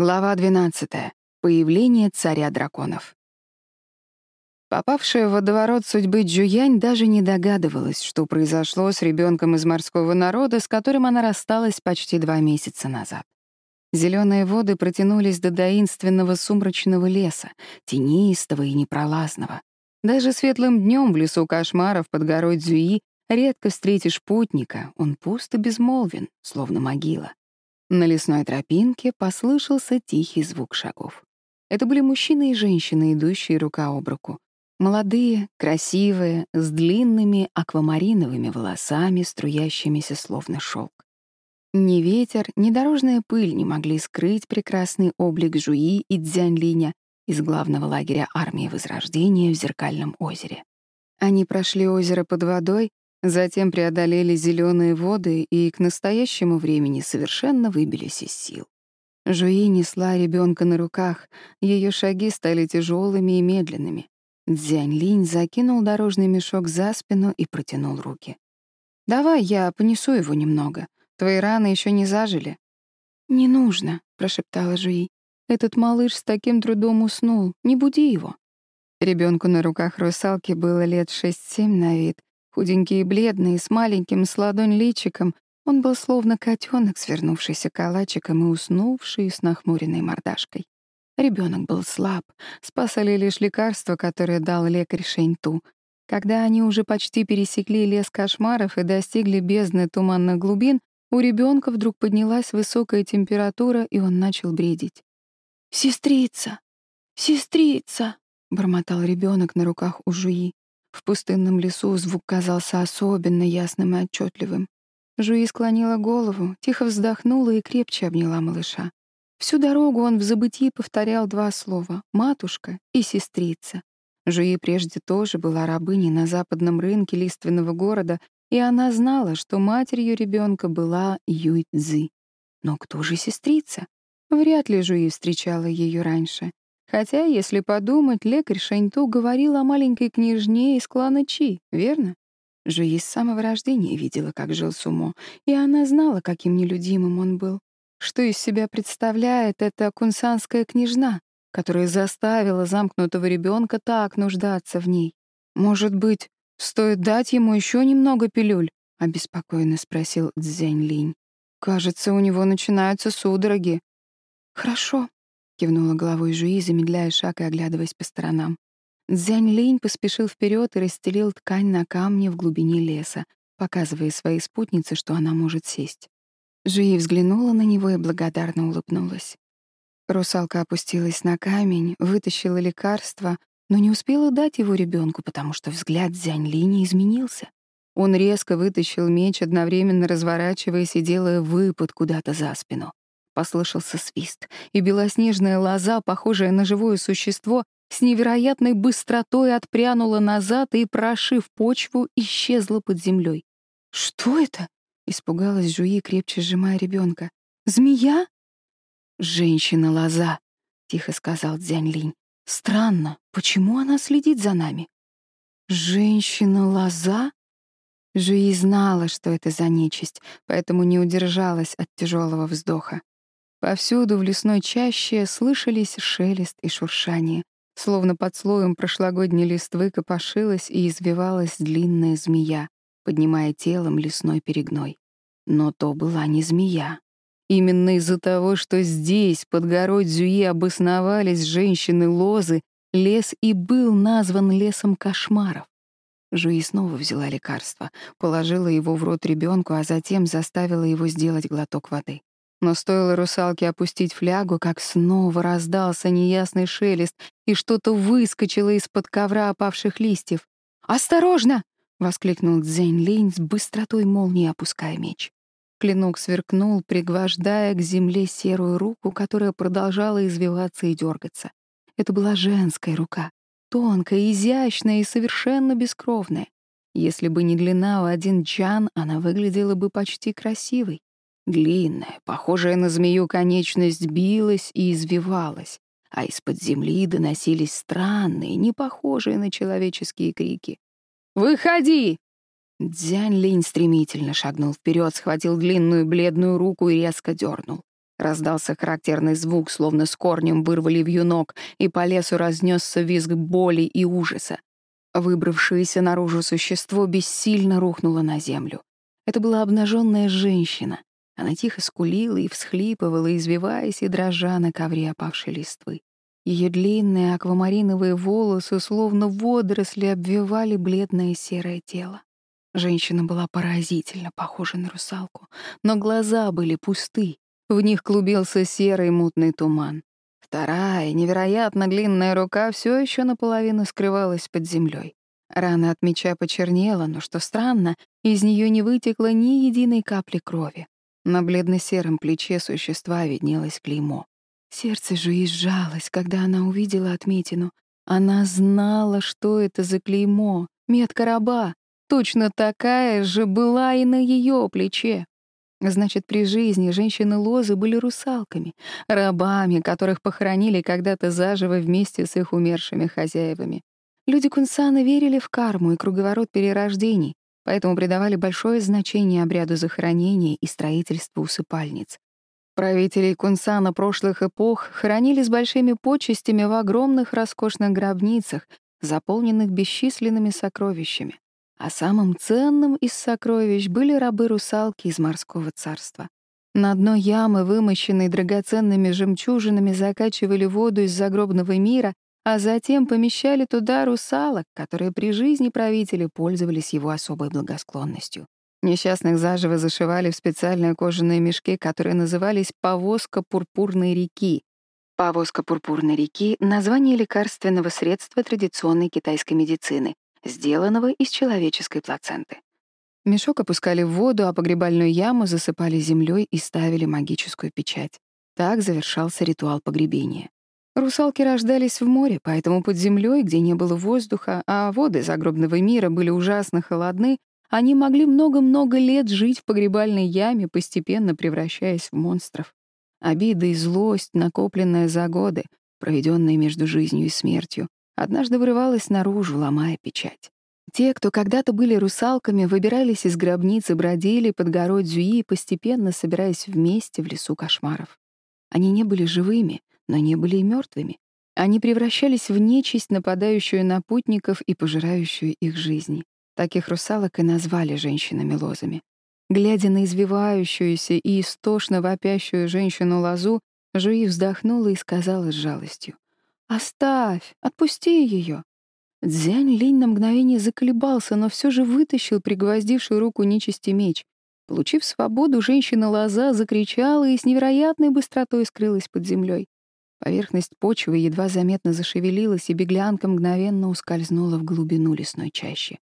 Глава 12. Появление царя драконов. Попавшая в водоворот судьбы Джуянь даже не догадывалась, что произошло с ребенком из морского народа, с которым она рассталась почти два месяца назад. Зеленые воды протянулись до таинственного сумрачного леса, тенистого и непролазного. Даже светлым днем в лесу кошмаров под горой Дзюи редко встретишь путника, он пуст и безмолвен, словно могила. На лесной тропинке послышался тихий звук шагов. Это были мужчина и женщина, идущие рука об руку. Молодые, красивые, с длинными аквамариновыми волосами, струящимися словно шелк. Ни ветер, ни дорожная пыль не могли скрыть прекрасный облик Жуи и Дзяньлиня из главного лагеря армии Возрождения в Зеркальном озере. Они прошли озеро под водой, Затем преодолели зеленые воды и к настоящему времени совершенно выбились из сил. Жуи несла ребенка на руках, ее шаги стали тяжелыми и медленными. Дзянь Линь закинул дорожный мешок за спину и протянул руки. «Давай я понесу его немного. Твои раны еще не зажили». «Не нужно», — прошептала Жуи. «Этот малыш с таким трудом уснул. Не буди его». Ребенку на руках русалки было лет шесть-семь на вид, Худенький и бледный, с маленьким с ладонь личиком, он был словно котенок, свернувшийся калачиком и уснувший с нахмуренной мордашкой. Ребенок был слаб, спасали лишь лекарства, которые дал лекарь Шэньту. Когда они уже почти пересекли лес кошмаров и достигли бездны туманных глубин, у ребенка вдруг поднялась высокая температура, и он начал бредить. «Сестрица! Сестрица!» — бормотал ребенок на руках у Жуи. В пустынном лесу звук казался особенно ясным и отчетливым. Жуи склонила голову, тихо вздохнула и крепче обняла малыша. Всю дорогу он в забытии повторял два слова — «матушка» и «сестрица». Жуи прежде тоже была рабыней на западном рынке лиственного города, и она знала, что матерью ребенка была Юй Цзи. Но кто же сестрица? Вряд ли Жуи встречала ее раньше. Хотя, если подумать, лекарь Шаньту говорил о маленькой княжне из клана Чи, верно? Жуи с самого рождения видела, как жил Сумо, и она знала, каким нелюдимым он был. Что из себя представляет эта кунсанская княжна, которая заставила замкнутого ребенка так нуждаться в ней? Может быть, стоит дать ему еще немного пилюль? обеспокоенно спросил Цзянь Линь. Кажется, у него начинаются судороги. Хорошо, кивнула головой Жуи, замедляя шаг и оглядываясь по сторонам. Цзянь Линь поспешил вперед и расстелил ткань на камне в глубине леса, показывая своей спутнице, что она может сесть. Жуи взглянула на него и благодарно улыбнулась. Русалка опустилась на камень, вытащила лекарство, но не успела дать его ребенку, потому что взгляд Цзянь Линя изменился. Он резко вытащил меч, одновременно разворачиваясь и делая выпад куда-то за спину. Послышался свист, и белоснежная лоза, похожая на живое существо, с невероятной быстротой отпрянула назад и, прошив почву, исчезла под землей. «Что это?» — испугалась Жуи, крепче сжимая ребенка. «Змея?» «Женщина-лоза», — тихо сказал Дзянь Линь. «Странно, почему она следит за нами?» «Женщина-лоза?» Жуи знала, что это за нечисть, поэтому не удержалась от тяжелого вздоха. Повсюду в лесной чаще слышались шелест и шуршание, словно под слоем прошлогодней листвы копошилась и извивалась длинная змея, поднимая телом лесной перегной. Но то была не змея. Именно из-за того, что здесь, под горой Дзюи, обосновались женщины-лозы, лес и был назван лесом кошмаров. Жуи снова взяла лекарство, положила его в рот ребенку, а затем заставила его сделать глоток воды. Но стоило русалке опустить флягу, как снова раздался неясный шелест, и что-то выскочило из-под ковра опавших листьев. «Осторожно!» — воскликнул Цзэнь Линь с быстротой молнии, опуская меч. Клинок сверкнул, пригвождая к земле серую руку, которая продолжала извиваться и дергаться. Это была женская рука, тонкая, изящная и совершенно бескровная. Если бы не длина у один джан, она выглядела бы почти красивой. Длинная, похожая на змею конечность билась и извивалась, а из-под земли доносились странные, не похожие на человеческие крики. «Выходи!» Дзянь Линь стремительно шагнул вперед, схватил длинную бледную руку и резко дернул. Раздался характерный звук, словно с корнем вырвали вьюнок, и по лесу разнесся визг боли и ужаса. Выбравшееся наружу существо бессильно рухнуло на землю. Это была обнаженная женщина. Она тихо скулила и всхлипывала, извиваясь и дрожа на ковре опавшей листвы. Ее длинные аквамариновые волосы, словно водоросли, обвивали бледное серое тело. Женщина была поразительно похожа на русалку, но глаза были пусты, в них клубился серый мутный туман. Вторая, невероятно длинная рука все еще наполовину скрывалась под землей. Рана от меча почернела, но, что странно, из нее не вытекло ни единой капли крови. На бледно-сером плече существа виднелось клеймо. Сердце же сжалось, когда она увидела отметину. Она знала, что это за клеймо. Метка раба. Точно такая же была и на ее плече. Значит, при жизни женщины-лозы были русалками, рабами, которых похоронили когда-то заживо вместе с их умершими хозяевами. Люди Кунсана верили в карму и круговорот перерождений, поэтому придавали большое значение обряду захоронения и строительству усыпальниц. Правителей Кунсана прошлых эпох хоронили с большими почестями в огромных роскошных гробницах, заполненных бесчисленными сокровищами. А самым ценным из сокровищ были рабы-русалки из морского царства. На дно ямы, вымощенной драгоценными жемчужинами, закачивали воду из загробного мира, а затем помещали туда русалок, которые при жизни правителя пользовались его особой благосклонностью. Несчастных заживо зашивали в специальные кожаные мешки, которые назывались «повозка пурпурной реки». Повозка пурпурной реки — название лекарственного средства традиционной китайской медицины, сделанного из человеческой плаценты. Мешок опускали в воду, а погребальную яму засыпали землей и ставили магическую печать. Так завершался ритуал погребения. Русалки рождались в море, поэтому под землей, где не было воздуха, а воды загробного мира были ужасно холодны, они могли много-много лет жить в погребальной яме, постепенно превращаясь в монстров. Обида и злость, накопленная за годы, проведенные между жизнью и смертью, однажды вырывалась наружу, ломая печать. Те, кто когда-то были русалками, выбирались из гробницы, бродили под горой Дзюи, постепенно собираясь вместе в лесу кошмаров. Они не были живыми, но не были и мертвыми. Они превращались в нечисть, нападающую на путников и пожирающую их жизни. Таких русалок и назвали женщинами-лозами. Глядя на извивающуюся и истошно вопящую женщину-лозу, Жуи вздохнула и сказала с жалостью. «Оставь! Отпусти ее!» Дзянь Линь на мгновение заколебался, но все же вытащил пригвоздившую руку нечисти меч. Получив свободу, женщина-лоза закричала и с невероятной быстротой скрылась под землей. Поверхность почвы едва заметно зашевелилась, и беглянка мгновенно ускользнула в глубину лесной чащи.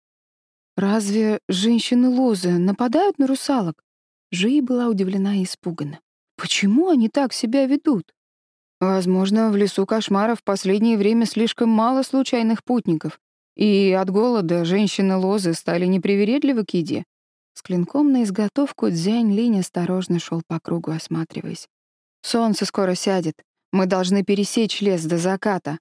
«Разве женщины-лозы нападают на русалок?» Жи была удивлена и испугана. «Почему они так себя ведут?» Возможно, в лесу кошмаров в последнее время слишком мало случайных путников, и от голода женщины-лозы стали непривередливы к еде. С клинком на изготовку Дзянь Линь осторожно шел по кругу, осматриваясь. «Солнце скоро сядет. Мы должны пересечь лес до заката».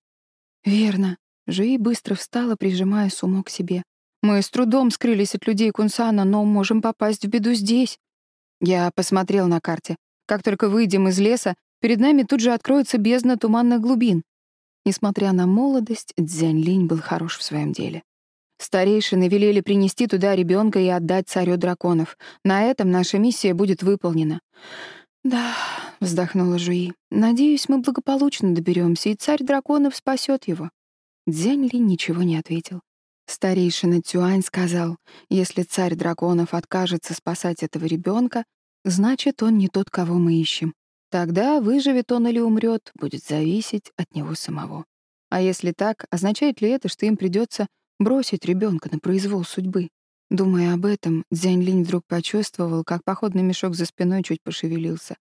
«Верно». Жи быстро встала, прижимая сумок к себе. «Мы с трудом скрылись от людей Кунсана, но можем попасть в беду здесь». Я посмотрел на карте. Как только выйдем из леса, Перед нами тут же откроется бездна туманных глубин. Несмотря на молодость, Дзянь Линь был хорош в своем деле. Старейшины велели принести туда ребенка и отдать царю драконов. На этом наша миссия будет выполнена. «Да», — вздохнула Жуи, — «надеюсь, мы благополучно доберемся, и царь драконов спасет его». Дзянь Линь ничего не ответил. Старейшина Цюань сказал, если царь драконов откажется спасать этого ребенка, значит, он не тот, кого мы ищем. Тогда выживет он или умрет, будет зависеть от него самого. А если так, означает ли это, что им придется бросить ребенка на произвол судьбы? Думая об этом, Дзянь Линь вдруг почувствовал, как походный мешок за спиной чуть пошевелился.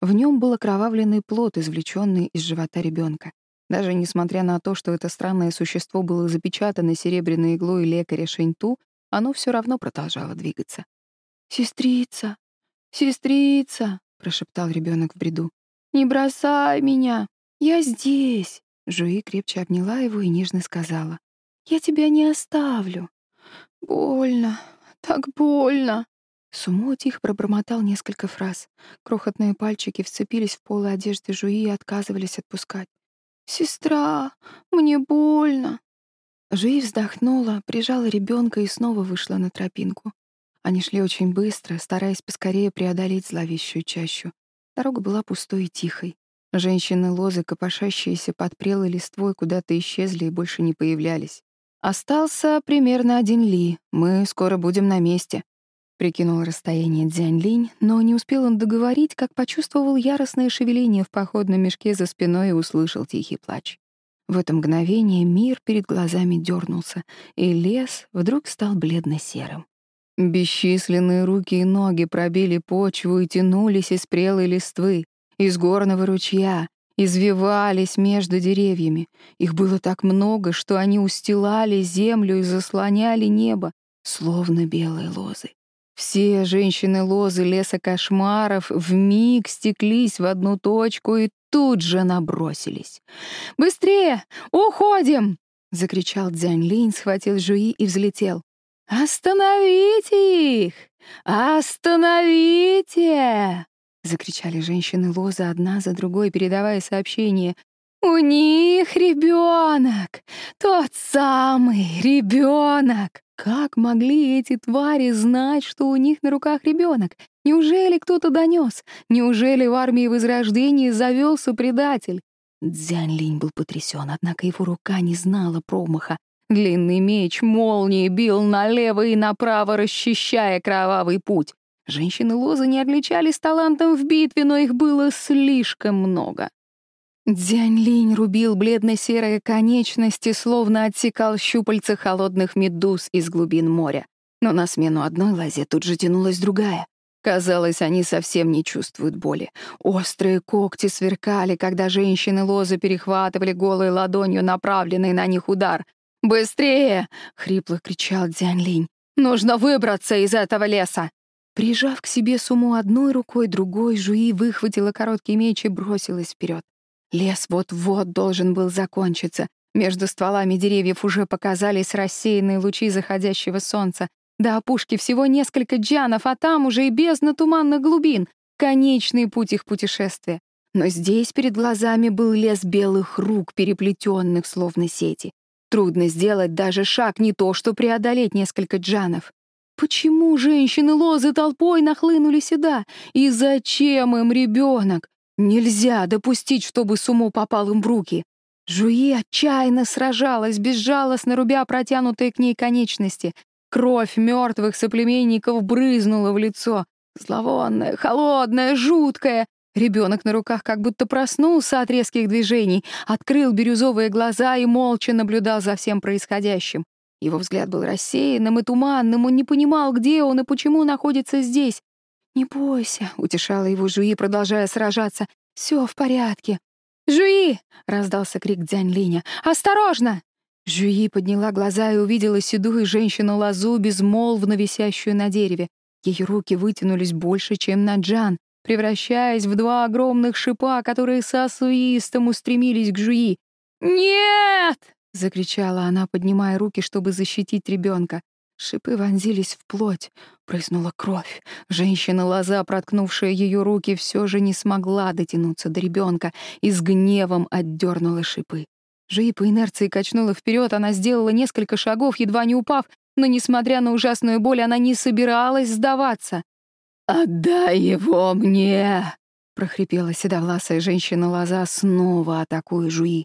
В нем был окровавленный плод, извлеченный из живота ребенка. Даже несмотря на то, что это странное существо было запечатано серебряной иглой лекаря Шэньту, оно все равно продолжало двигаться. «Сестрица! Сестрица!» — прошептал ребенок в бреду. «Не бросай меня! Я здесь!» Жуи крепче обняла его и нежно сказала. «Я тебя не оставлю. Больно, так больно!» Сумо тихо пробормотал несколько фраз. Крохотные пальчики вцепились в полы одежды Жуи и отказывались отпускать. «Сестра, мне больно!» Жуи вздохнула, прижала ребенка и снова вышла на тропинку. Они шли очень быстро, стараясь поскорее преодолеть зловещую чащу. Дорога была пустой и тихой. Женщины-лозы, копошащиеся под прелой листвой, куда-то исчезли и больше не появлялись. «Остался примерно один ли. Мы скоро будем на месте», Прикинул расстояние Дзянь-Линь, но не успел он договорить, как почувствовал яростное шевеление в походном мешке за спиной и услышал тихий плач. В это мгновение мир перед глазами дернулся, и лес вдруг стал бледно-серым. Бесчисленные руки и ноги пробили почву и тянулись из прелой листвы, из горного ручья, извивались между деревьями. Их было так много, что они устилали землю и заслоняли небо, словно белые лозы. Все женщины-лозы леса кошмаров вмиг стеклись в одну точку и тут же набросились. «Быстрее! Уходим!» — закричал Дзянь Линь, схватил Жуи и взлетел. «Остановите их! Остановите!» — закричали женщины-лозы одна за другой, передавая сообщение. «У них ребенок! Тот самый ребенок!» Как могли эти твари знать, что у них на руках ребенок? Неужели кто-то донес? Неужели в армии Возрождения завелся предатель? Дзянь Линь был потрясен, однако его рука не знала промаха. Длинный меч молнии бил налево и направо, расчищая кровавый путь. Женщины-лозы не отличались талантом в битве, но их было слишком много. Дзянь-линь рубил бледно-серые конечности, словно отсекал щупальца холодных медуз из глубин моря. Но на смену одной лозе тут же тянулась другая. Казалось, они совсем не чувствуют боли. Острые когти сверкали, когда женщины-лозы перехватывали голой ладонью направленный на них удар. «Быстрее!» — хрипло кричал Дзянь-линь. «Нужно выбраться из этого леса!» Прижав к себе суму одной рукой, другой, Жуи выхватила короткий меч и бросилась вперед. Лес вот-вот должен был закончиться. Между стволами деревьев уже показались рассеянные лучи заходящего солнца. До опушки всего несколько джанов, а там уже и бездна туманных глубин. Конечный путь их путешествия. Но здесь перед глазами был лес белых рук, переплетенных словно сети. Трудно сделать даже шаг, не то что преодолеть несколько джанов. Почему женщины-лозы толпой нахлынули сюда? И зачем им ребенок? Нельзя допустить, чтобы Сумо попал им в руки. Жуи отчаянно сражалась, безжалостно рубя протянутые к ней конечности. Кровь мертвых соплеменников брызнула в лицо. Зловонная, холодная, жуткая. Ребенок на руках как будто проснулся от резких движений, открыл бирюзовые глаза и молча наблюдал за всем происходящим. Его взгляд был рассеянным и туманным, он не понимал, где он и почему находится здесь. «Не бойся», — утешала его Жуи, продолжая сражаться. «Все в порядке». «Жуи!» — раздался крик Дзянь Линя. «Осторожно!» Жуи подняла глаза и увидела седую женщину-лозу, безмолвно висящую на дереве. Ее руки вытянулись больше, чем на Джан, превращаясь в два огромных шипа, которые со свистом устремились к Жуи. «Нет!» — закричала она, поднимая руки, чтобы защитить ребенка. Шипы вонзились в плоть, прыснула кровь. Женщина-лоза, проткнувшая ее руки, все же не смогла дотянуться до ребенка и с гневом отдернула шипы. Жи по инерции качнула вперед, она сделала несколько шагов, едва не упав, но, несмотря на ужасную боль, она не собиралась сдаваться. «Отдай его мне!» — прохрипела седовласая женщина-лоза, снова атакуя Жуи.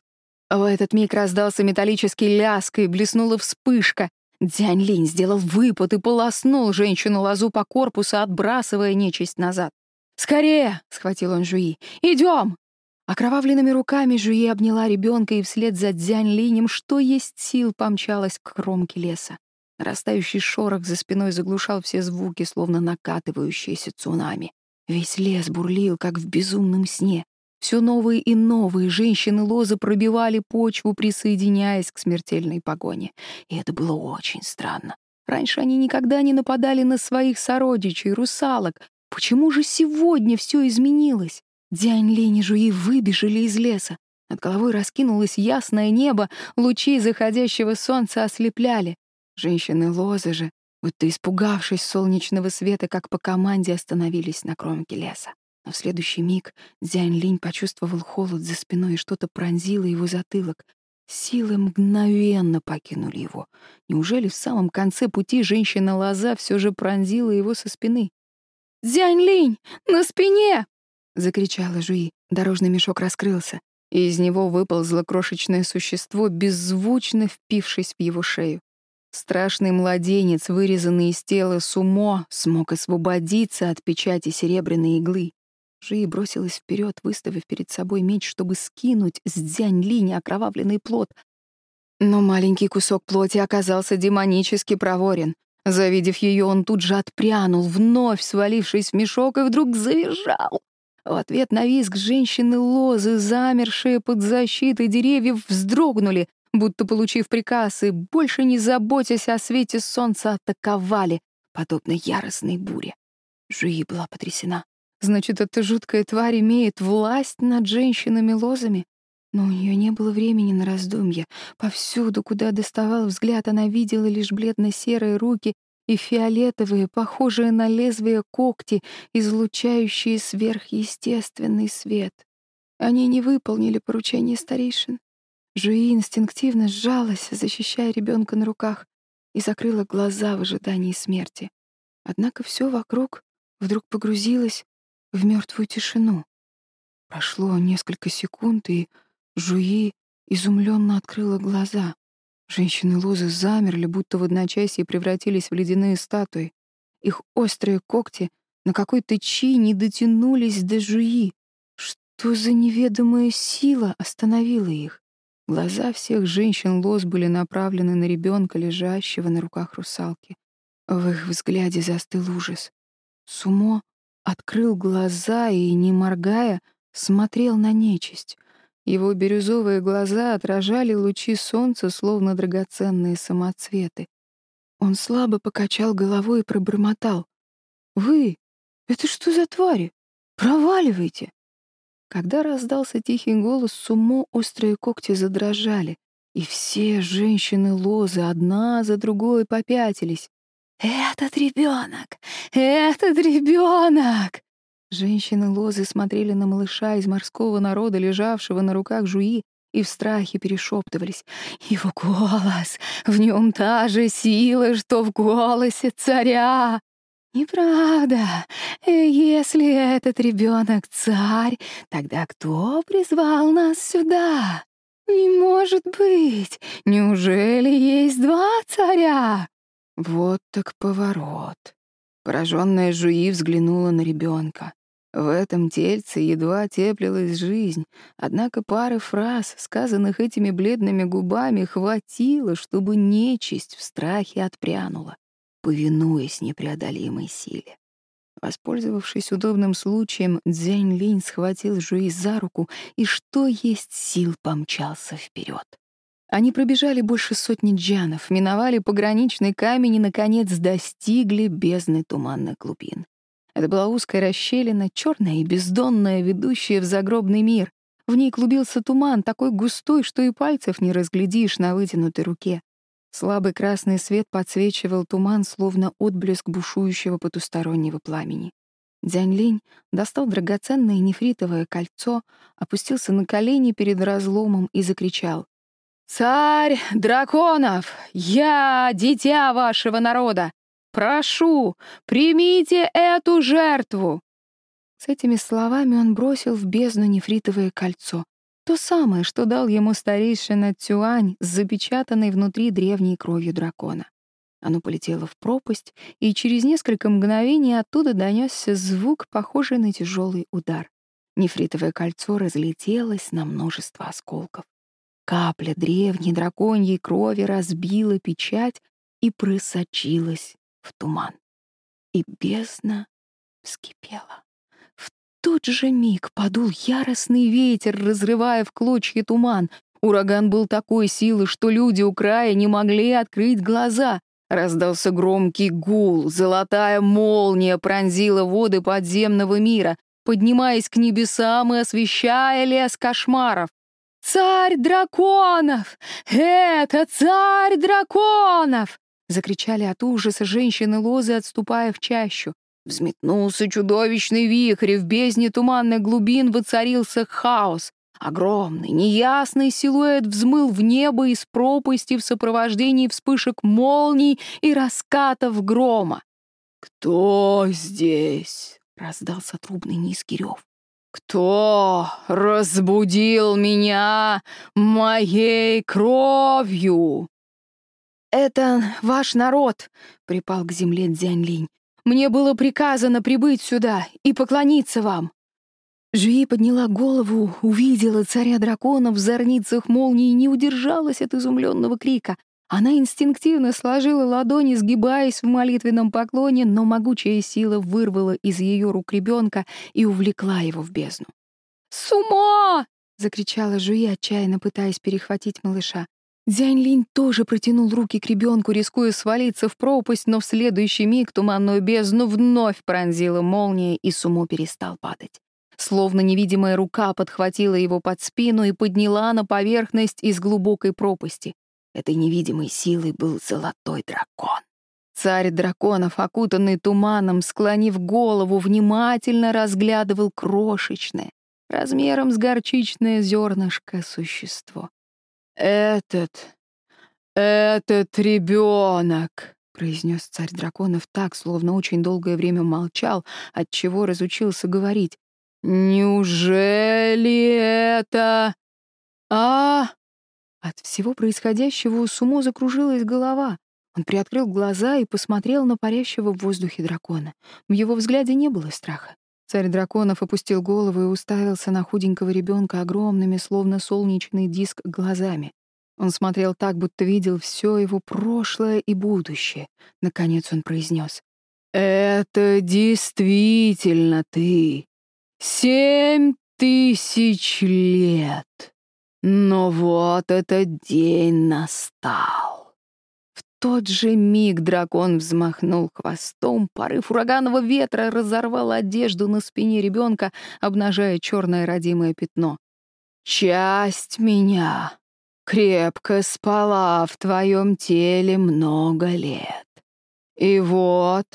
В этот миг раздался металлический ляск и блеснула вспышка. Дзянь Линь сделал выпад и полоснул женщину-лозу по корпусу, отбрасывая нечисть назад. «Скорее!» — схватил он Жуи. «Идем!» Окровавленными руками Жуи обняла ребенка и вслед за Дзянь Линем, что есть сил, помчалась к кромке леса. Растающий шорох за спиной заглушал все звуки, словно накатывающиеся цунами. Весь лес бурлил, как в безумном сне. Все новые и новые женщины-лозы пробивали почву, присоединяясь к смертельной погоне. И это было очень странно. Раньше они никогда не нападали на своих сородичей, русалок. Почему же сегодня все изменилось? Дянь Линь и Жуи выбежали из леса. Над головой раскинулось ясное небо, лучи заходящего солнца ослепляли. Женщины-лозы же будто испугавшись солнечного света, как по команде остановились на кромке леса. Но в следующий миг Дзянь Линь почувствовал холод за спиной, и что-то пронзило его затылок. Силы мгновенно покинули его. Неужели в самом конце пути женщина-лоза все же пронзила его со спины? «Дзянь Линь! На спине!» — закричала Жуи. Дорожный мешок раскрылся, и из него выползло крошечное существо, беззвучно впившись в его шею. Страшный младенец, вырезанный из тела сумо, смог освободиться от печати серебряной иглы. Жи бросилась вперед, выставив перед собой меч, чтобы скинуть с дзянь-линь окровавленный плод. Но маленький кусок плоти оказался демонически проворен. Завидев ее, он тут же отпрянул, вновь свалившись в мешок, и вдруг завизжал. В ответ на визг женщины-лозы, замершие под защитой деревьев, вздрогнули, будто получив приказ, и, больше не заботясь о свете солнца, атаковали, подобно яростной буре. Жуи была потрясена. Значит, эта жуткая тварь имеет власть над женщинами-лозами? Но у нее не было времени на раздумья. Повсюду, куда доставал взгляд, она видела лишь бледно-серые руки и фиолетовые, похожие на лезвие когти, излучающие сверхъестественный свет. Они не выполнили поручение старейшин. Жуи инстинктивно сжалась, защищая ребенка на руках, и закрыла глаза в ожидании смерти. Однако все вокруг вдруг погрузилось в мертвую тишину. Прошло несколько секунд, и Жуи изумленно открыла глаза. Женщины-лозы замерли, будто в одночасье превратились в ледяные статуи. Их острые когти на какой-то чи не дотянулись до Жуи. Что за неведомая сила остановила их? Глаза всех женщин-лоз были направлены на ребенка, лежащего на руках русалки. В их взгляде застыл ужас. Сумо открыл глаза и, не моргая, смотрел на нечисть. Его бирюзовые глаза отражали лучи солнца, словно драгоценные самоцветы. Он слабо покачал головой и пробормотал. «Вы? Это что за твари? Проваливайте!» Когда раздался тихий голос, сумо острые когти задрожали, и все женщины-лозы одна за другой попятились. «Этот ребенок! Этот ребенок!» Женщины-лозы смотрели на малыша из морского народа, лежавшего на руках жуи, и в страхе перешептывались. «Его голос! В нем та же сила, что в голосе царя!» «Неправда. Если этот ребенок царь, тогда кто призвал нас сюда? Не может быть! Неужели есть два царя?» Вот так поворот. Пораженная Жуи взглянула на ребенка. В этом тельце едва теплилась жизнь, однако пары фраз, сказанных этими бледными губами, хватило, чтобы нечисть в страхе отпрянула, повинуясь непреодолимой силе. Воспользовавшись удобным случаем, Дзянь Линь схватил Жуи за руку и, что есть сил, помчался вперед. Они пробежали больше сотни джанов, миновали пограничный камень и, наконец, достигли бездны туманных глубин. Это была узкая расщелина, черная и бездонная, ведущая в загробный мир. В ней клубился туман, такой густой, что и пальцев не разглядишь на вытянутой руке. Слабый красный свет подсвечивал туман, словно отблеск бушующего потустороннего пламени. Дзянь Линь достал драгоценное нефритовое кольцо, опустился на колени перед разломом и закричал. «Царь драконов, я дитя вашего народа! Прошу, примите эту жертву!» С этими словами он бросил в бездну нефритовое кольцо, то самое, что дал ему старейшина Цюань с запечатанной внутри древней кровью дракона. Оно полетело в пропасть, и через несколько мгновений оттуда донесся звук, похожий на тяжелый удар. Нефритовое кольцо разлетелось на множество осколков. Капля древней драконьей крови разбила печать и просочилась в туман. И бездна вскипела. В тот же миг подул яростный ветер, разрывая в клочья туман. Ураган был такой силы, что люди у края не могли открыть глаза. Раздался громкий гул, золотая молния пронзила воды подземного мира, поднимаясь к небесам и освещая лес кошмаров. «Царь драконов! Это царь драконов!» — закричали от ужаса женщины-лозы, отступая в чащу. Взметнулся чудовищный вихрь, и в бездне туманных глубин воцарился хаос. Огромный, неясный силуэт взмыл в небо из пропасти в сопровождении вспышек молний и раскатов грома. «Кто здесь?» — раздался трубный низкий рев. «Кто разбудил меня моей кровью?» «Это ваш народ», — припал к земле Дзянь-Линь. «Мне было приказано прибыть сюда и поклониться вам». Жуи подняла голову, увидела царя драконов в зорницах молнии и не удержалась от изумленного крика. Она инстинктивно сложила ладони, сгибаясь в молитвенном поклоне, но могучая сила вырвала из ее рук ребенка и увлекла его в бездну. «С ума!» — закричала Жуи, отчаянно пытаясь перехватить малыша. Дзянь Линь тоже протянул руки к ребенку, рискуя свалиться в пропасть, но в следующий миг туманную бездну вновь пронзила молния, и Сумо перестал падать. Словно невидимая рука подхватила его под спину и подняла на поверхность из глубокой пропасти. Этой невидимой силой был золотой дракон. Царь драконов, окутанный туманом, склонив голову, внимательно разглядывал крошечное, размером с горчичное зернышко существо. «Этот... этот ребенок!» — произнес царь драконов так, словно очень долгое время молчал, отчего разучился говорить. «Неужели это... а...» От всего происходящего у Сумо закружилась голова. Он приоткрыл глаза и посмотрел на парящего в воздухе дракона. В его взгляде не было страха. Царь драконов опустил голову и уставился на худенького ребенка огромными, словно солнечный диск, глазами. Он смотрел так, будто видел все его прошлое и будущее. Наконец он произнес: «Это действительно ты. Семь тысяч лет». Но вот этот день настал. В тот же миг дракон взмахнул хвостом, порыв ураганного ветра разорвал одежду на спине ребенка, обнажая черное родимое пятно. «Часть меня крепко спала в твоем теле много лет. И вот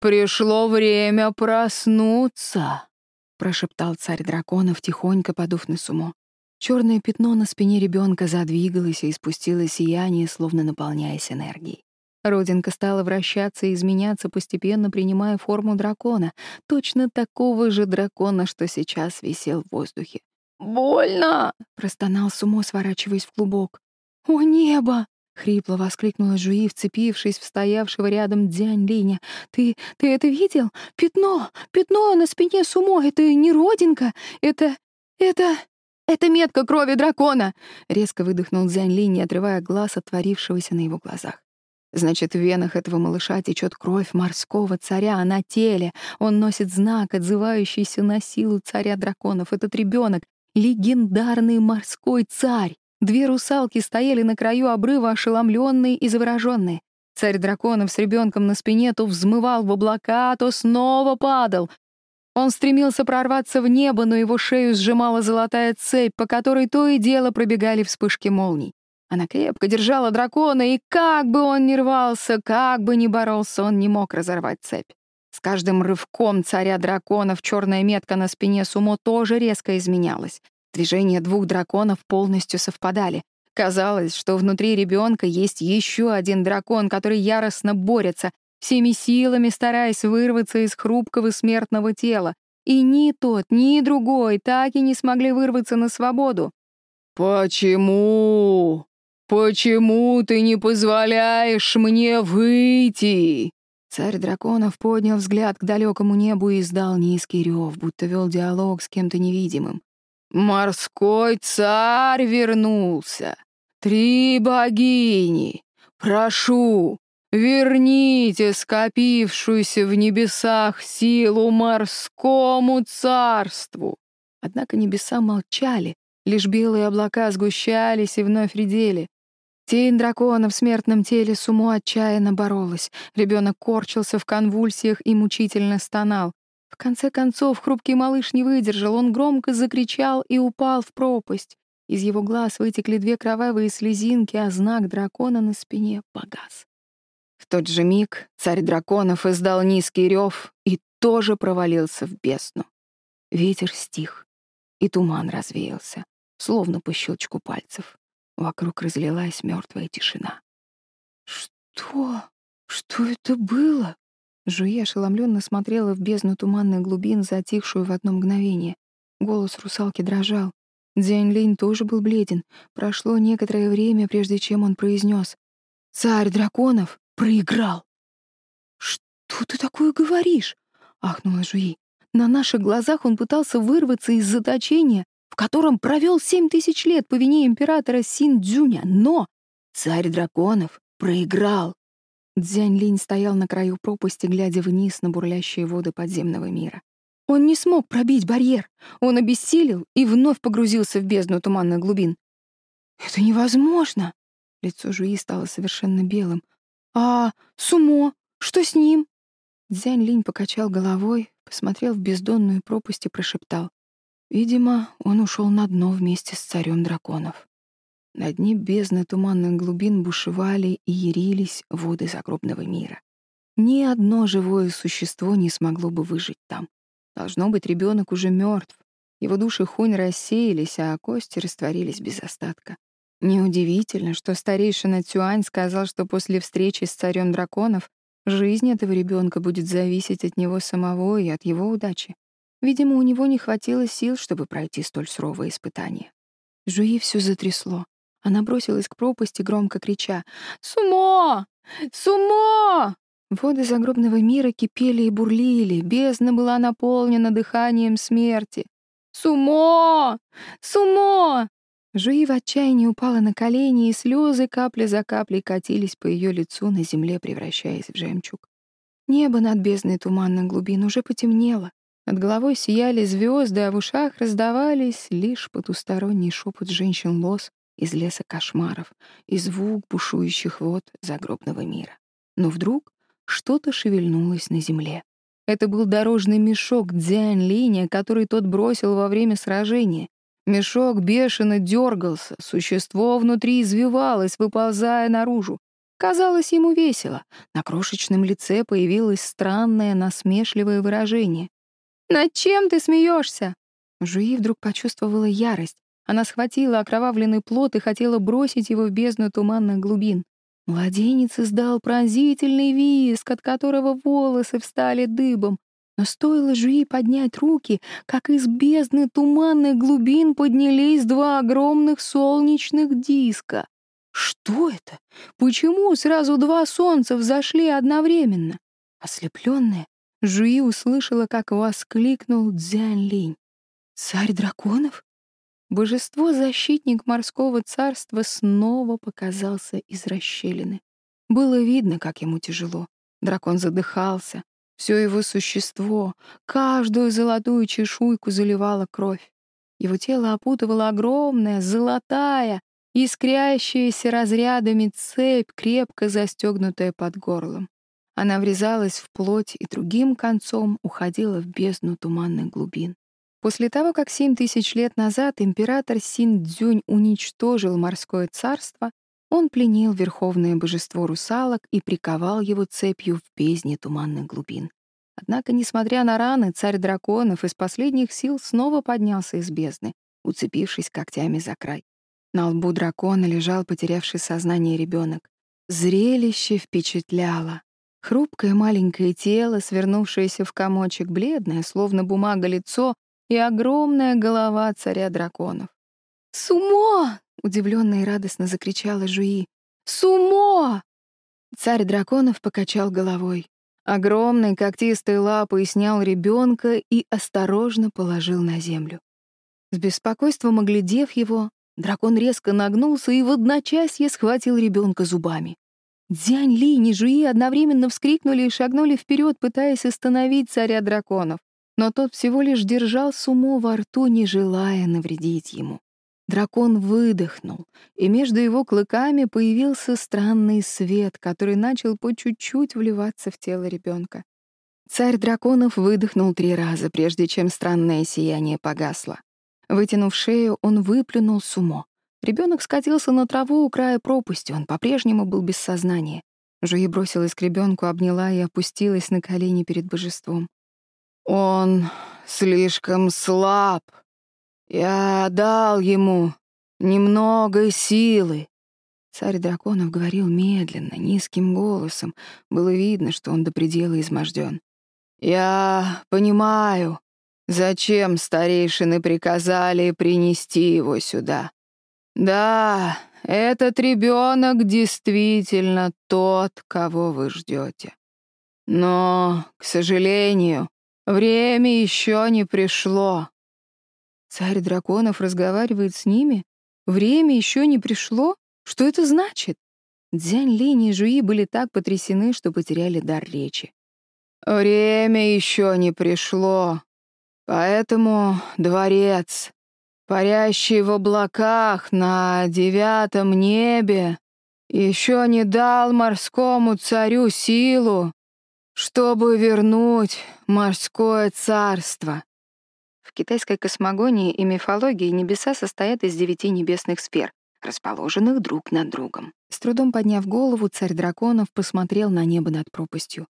пришло время проснуться», — прошептал царь драконов, тихонько подув на сумо. Черное пятно на спине ребенка задвигалось и испустило сияние, словно наполняясь энергией. Родинка стала вращаться и изменяться, постепенно принимая форму дракона, точно такого же дракона, что сейчас висел в воздухе. «Больно!» — простонал Сумо, сворачиваясь в клубок. «О, небо!» — хрипло воскликнула Жуи, вцепившись в стоявшего рядом Дзянь Линя. «Ты... ты это видел? Пятно! Пятно на спине Сумо! Это не родинка! Это... это...» «Это метка крови дракона!» — резко выдохнул Дзянь Ли, не отрывая глаз от творившегося на его глазах. Значит, в венах этого малыша течет кровь морского царя, а на теле он носит знак, отзывающийся на силу царя драконов. Этот ребенок — легендарный морской царь. Две русалки стояли на краю обрыва, ошеломленные и завороженные. Царь драконов с ребенком на спине то взмывал в облака, то снова падал. Он стремился прорваться в небо, но его шею сжимала золотая цепь, по которой то и дело пробегали вспышки молний. Она крепко держала дракона, и как бы он ни рвался, как бы ни боролся, он не мог разорвать цепь. С каждым рывком царя драконов черная метка на спине Сумо тоже резко изменялась. Движения двух драконов полностью совпадали. Казалось, что внутри ребенка есть еще один дракон, который яростно борется, всеми силами стараясь вырваться из хрупкого смертного тела. И ни тот, ни другой так и не смогли вырваться на свободу. «Почему? Почему ты не позволяешь мне выйти?» Царь драконов поднял взгляд к далекому небу и издал низкий рев, будто вел диалог с кем-то невидимым. «Морской царь вернулся! Три богини! Прошу, Верните скопившуюся в небесах силу морскому царству!» Однако небеса молчали, лишь белые облака сгущались и вновь редели. Тень дракона в смертном теле Сумо отчаянно боролась. Ребенок корчился в конвульсиях и мучительно стонал. В конце концов, хрупкий малыш не выдержал, он громко закричал и упал в пропасть. Из его глаз вытекли две кровавые слезинки, а знак дракона на спине погас. В тот же миг царь драконов издал низкий рев и тоже провалился в бездну. Ветер стих, и туман развеялся, словно по щелчку пальцев. Вокруг разлилась мертвая тишина. «Что? Что это было?» Жуя ошеломленно смотрела в бездну туманных глубин, затихшую в одно мгновение. Голос русалки дрожал. Дзянь Линь тоже был бледен. Прошло некоторое время, прежде чем он произнес: «Царь драконов проиграл!» «Что ты такое говоришь?» — ахнула Жуи. «На наших глазах он пытался вырваться из заточения, в котором провел семь тысяч лет по вине императора Син Цзюня, но царь драконов проиграл!» Дзянь Линь стоял на краю пропасти, глядя вниз на бурлящие воды подземного мира. Он не смог пробить барьер. Он обессилел и вновь погрузился в бездну туманных глубин. «Это невозможно!» Лицо Жуи стало совершенно белым. «А Сумо? Что с ним?» Дзянь Линь покачал головой, посмотрел в бездонную пропасть и прошептал. Видимо, он ушел на дно вместе с царем драконов. На дне бездны туманных глубин бушевали и ярились воды загробного мира. Ни одно живое существо не смогло бы выжить там. Должно быть, ребенок уже мертв. Его души хунь рассеялись, а кости растворились без остатка. Неудивительно, что старейшина Цюань сказал, что после встречи с царем драконов жизнь этого ребенка будет зависеть от него самого и от его удачи. Видимо, у него не хватило сил, чтобы пройти столь суровое испытание. Жуи все затрясло. Она бросилась к пропасти, громко крича «Сумо! Сумо!» Воды загробного мира кипели и бурлили, бездна была наполнена дыханием смерти. «Сумо! Сумо!» Жуи в отчаянии упала на колени, и слезы капля за каплей катились по ее лицу на земле, превращаясь в жемчуг. Небо над бездной туманных глубин уже потемнело. Над головой сияли звезды, а в ушах раздавались лишь потусторонний шепот женщин-лос из леса кошмаров и звук бушующих вод загробного мира. Но вдруг что-то шевельнулось на земле. Это был дорожный мешок Дзянь Линя, который тот бросил во время сражения. Мешок бешено дергался, существо внутри извивалось, выползая наружу. Казалось ему весело. На крошечном лице появилось странное насмешливое выражение. «Над чем ты смеешься? Жуи вдруг почувствовала ярость. Она схватила окровавленный плод и хотела бросить его в бездну туманных глубин. Младенец издал пронзительный визг, от которого волосы встали дыбом. Но стоило Жуи поднять руки, как из бездны туманных глубин поднялись два огромных солнечных диска. Что это? Почему сразу два солнца взошли одновременно? Ослепленная, Жуи услышала, как воскликнул Дзянь Линь. «Царь драконов?» Божество-защитник морского царства снова показался из расщелины. Было видно, как ему тяжело. Дракон задыхался. Все его существо, каждую золотую чешуйку заливала кровь. Его тело опутывала огромная, золотая, искрящаяся разрядами цепь, крепко застегнутая под горлом. Она врезалась в плоть и другим концом уходила в бездну туманных глубин. После того, как семь тысяч лет назад император Син Цзюнь уничтожил морское царство, он пленил верховное божество русалок и приковал его цепью в бездне туманных глубин. Однако, несмотря на раны, царь драконов из последних сил снова поднялся из бездны, уцепившись когтями за край. На лбу дракона лежал потерявший сознание ребенок. Зрелище впечатляло. Хрупкое маленькое тело, свернувшееся в комочек, бледное, словно бумага лицо, и огромная голова царя драконов. «Сумо!» — удивленно и радостно закричала Жуи. «Сумо!» Царь драконов покачал головой. Огромной когтистой лапой снял ребенка и осторожно положил на землю. С беспокойством оглядев его, дракон резко нагнулся и в одночасье схватил ребенка зубами. Дзянь Ли и Жуи одновременно вскрикнули и шагнули вперед, пытаясь остановить царя драконов но тот всего лишь держал сумо во рту, не желая навредить ему. Дракон выдохнул, и между его клыками появился странный свет, который начал по чуть-чуть вливаться в тело ребенка. Царь драконов выдохнул три раза, прежде чем странное сияние погасло. Вытянув шею, он выплюнул сумо. Ребенок скатился на траву у края пропасти, он по-прежнему был без сознания. Жуи бросилась к ребенку, обняла и опустилась на колени перед божеством. «Он слишком слаб. Я дал ему немного силы». Царь драконов говорил медленно, низким голосом. Было видно, что он до предела изможден. «Я понимаю, зачем старейшины приказали принести его сюда. Да, этот ребенок действительно тот, кого вы ждете. Но, к сожалению, время еще не пришло. Царь драконов разговаривает с ними? Время еще не пришло? Что это значит? Дзянь Линь и Жуи были так потрясены, что потеряли дар речи. Время еще не пришло, поэтому дворец парящий в облаках на девятом небе, еще не дал морскому царю силу, чтобы вернуть морское царство. Китайской космогонии и мифологии небеса состоят из девяти небесных сфер, расположенных друг над другом. С трудом подняв голову, царь драконов посмотрел на небо над пропастью.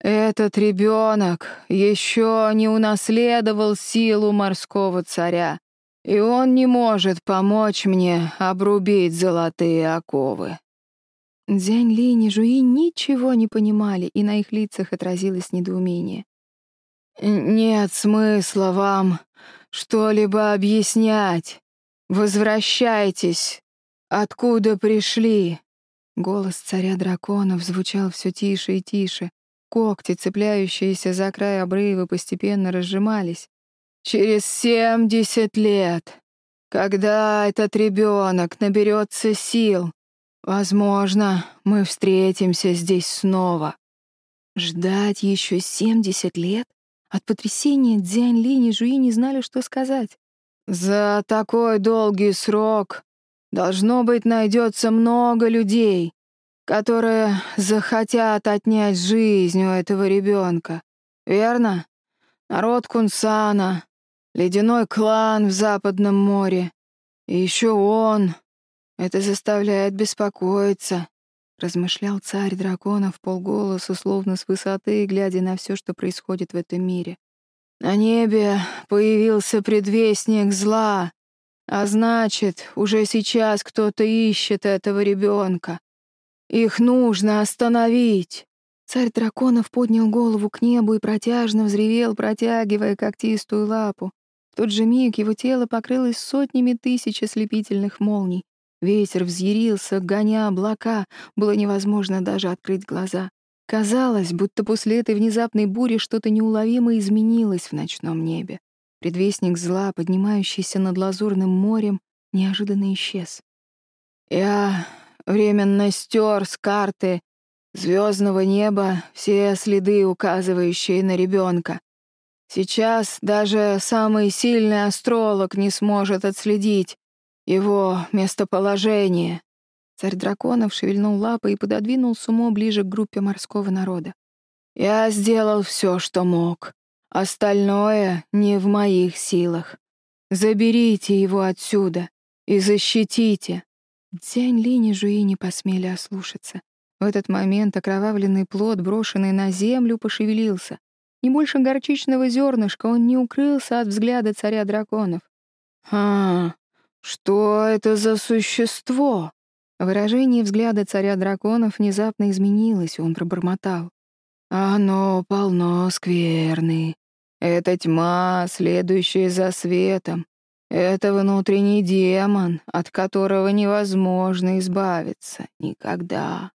«Этот ребенок еще не унаследовал силу морского царя и он не может помочь мне обрубить золотые оковы». Дзянь Линь и Жуи ничего не понимали, и на их лицах отразилось недоумение. «Нет смысла вам что-либо объяснять. Возвращайтесь. Откуда пришли?» Голос царя драконов звучал все тише и тише. Когти, цепляющиеся за край обрыва, постепенно разжимались. Через семьдесят лет, когда этот ребенок наберется сил, возможно, мы встретимся здесь снова. Ждать еще семьдесят лет? От потрясения Дзянь Линь и Жуи не знали, что сказать. За такой долгий срок должно быть найдется много людей, которые захотят отнять жизнь у этого ребенка, верно? Народ Кунсана, Ледяной клан в Западном море. И еще он. Это заставляет беспокоиться. Размышлял царь драконов полголоса, словно с высоты, глядя на все, что происходит в этом мире. На небе появился предвестник зла, а значит, уже сейчас кто-то ищет этого ребенка. Их нужно остановить. Царь драконов поднял голову к небу и протяжно взревел, протягивая когтистую лапу тот же миг его тело покрылось сотнями тысяч ослепительных молний. Ветер взъярился, гоня облака, было невозможно даже открыть глаза. Казалось, будто после этой внезапной бури что-то неуловимо изменилось в ночном небе. Предвестник зла, поднимающийся над лазурным морем, неожиданно исчез. «Я временно стер с карты звездного неба все следы, указывающие на ребенка. Сейчас даже самый сильный астролог не сможет отследить его местоположение. Царь драконов шевельнул лапой и пододвинул сумо ближе к группе морского народа. Я сделал все, что мог. Остальное не в моих силах. Заберите его отсюда и защитите. Дзянь Линь и Жуи не посмели ослушаться. В этот момент окровавленный плод, брошенный на землю, пошевелился. Не больше горчичного зернышка он не укрылся от взгляда царя драконов. «А, что это за существо?» Выражение взгляда царя драконов внезапно изменилось, он пробормотал. «Оно полно скверны. Это тьма, следующая за светом. Это внутренний демон, от которого невозможно избавиться. Никогда.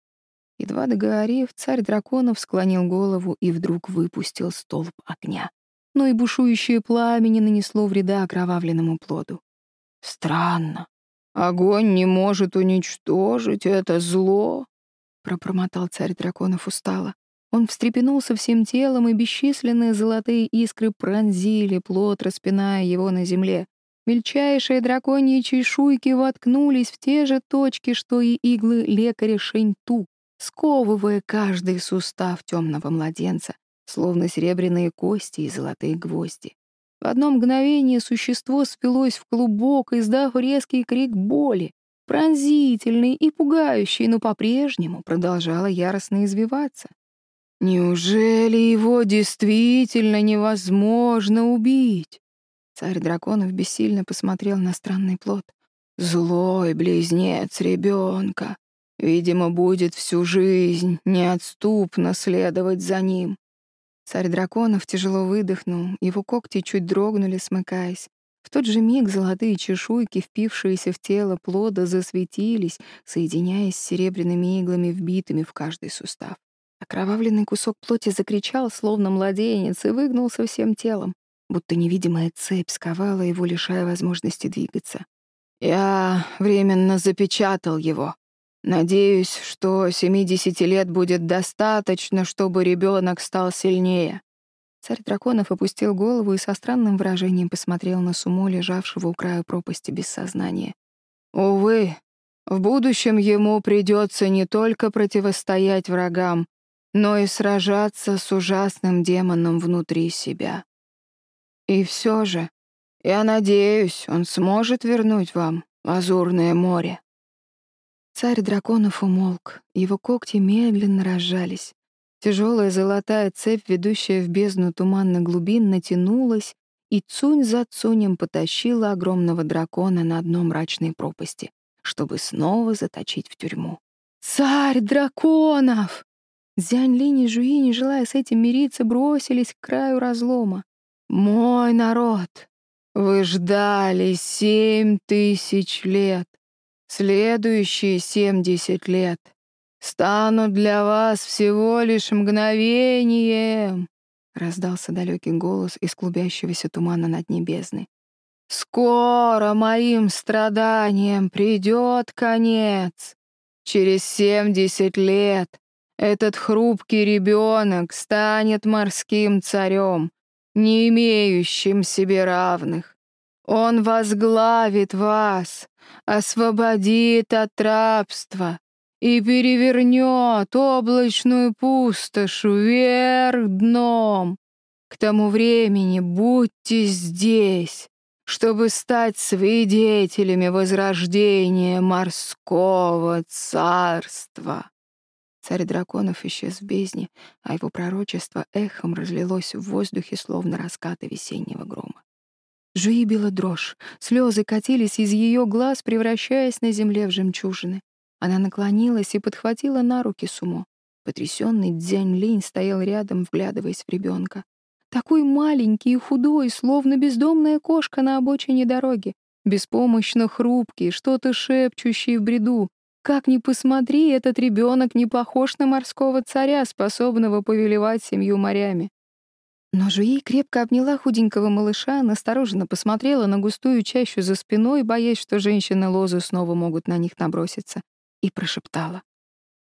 Едва договорив, царь драконов склонил голову и вдруг выпустил столб огня. Но и бушующее пламя не нанесло вреда окровавленному плоду. «Странно. Огонь не может уничтожить это зло», — пропромотал царь драконов устало. Он встрепенулся всем телом, и бесчисленные золотые искры пронзили плод, распиная его на земле. Мельчайшие драконьи чешуйки воткнулись в те же точки, что и иглы лекаря Шэньту сковывая каждый сустав темного младенца, словно серебряные кости и золотые гвозди. В одно мгновение существо свелось в клубок, издав резкий крик боли. пронзительной и пугающей, но по-прежнему продолжала яростно извиваться. Неужели его действительно невозможно убить? Царь драконов бессильно посмотрел на странный плод. Злой близнец ребенка. Видимо, будет всю жизнь неотступно следовать за ним. Царь драконов тяжело выдохнул, его когти чуть дрогнули, смыкаясь. В тот же миг золотые чешуйки, впившиеся в тело плода, засветились, соединяясь с серебряными иглами, вбитыми в каждый сустав. Окровавленный кусок плоти закричал, словно младенец, и выгнулся всем телом, будто невидимая цепь сковала его, лишая возможности двигаться. «Я временно запечатал его», Надеюсь, что 70 лет будет достаточно, чтобы ребенок стал сильнее. Царь драконов опустил голову и со странным выражением посмотрел на Сумо, лежавшего у края пропасти без сознания. Увы, в будущем ему придется не только противостоять врагам, но и сражаться с ужасным демоном внутри себя. И все же, я надеюсь, он сможет вернуть вам Лазурное море. Царь драконов умолк, его когти медленно разжались. Тяжелая золотая цепь, ведущая в бездну туманных глубин, натянулась, и цунь за цунем потащила огромного дракона на дно мрачной пропасти, чтобы снова заточить в тюрьму. «Царь драконов!» Зянь Линь и Жуи, не желая с этим мириться, бросились к краю разлома. «Мой народ! Вы ждали семь тысяч лет! Следующие семьдесят лет станут для вас всего лишь мгновением, раздался далекий голос из клубящегося тумана над небесной. Скоро моим страданиям придет конец. Через семьдесят лет этот хрупкий ребенок станет морским царем, не имеющим себе равных. Он возглавит вас, освободит от рабства и перевернет облачную пустошь вверх дном. К тому времени будьте здесь, чтобы стать свидетелями возрождения морского царства. Царь драконов исчез в бездне, а его пророчество эхом разлилось в воздухе, словно раскаты весеннего грома. Жуи била дрожь, слезы катились из ее глаз, превращаясь на земле в жемчужины. Она наклонилась и подхватила на руки Сумо. Потрясенный Дзянь Линь стоял рядом, вглядываясь в ребенка. Такой маленький и худой, словно бездомная кошка на обочине дороги. Беспомощно хрупкий, что-то шепчущий в бреду. Как ни посмотри, этот ребенок не похож на морского царя, способного повелевать семью морями. Но Жуи крепко обняла худенького малыша, настороженно посмотрела на густую чащу за спиной, боясь, что женщины-лозы снова могут на них наброситься, и прошептала.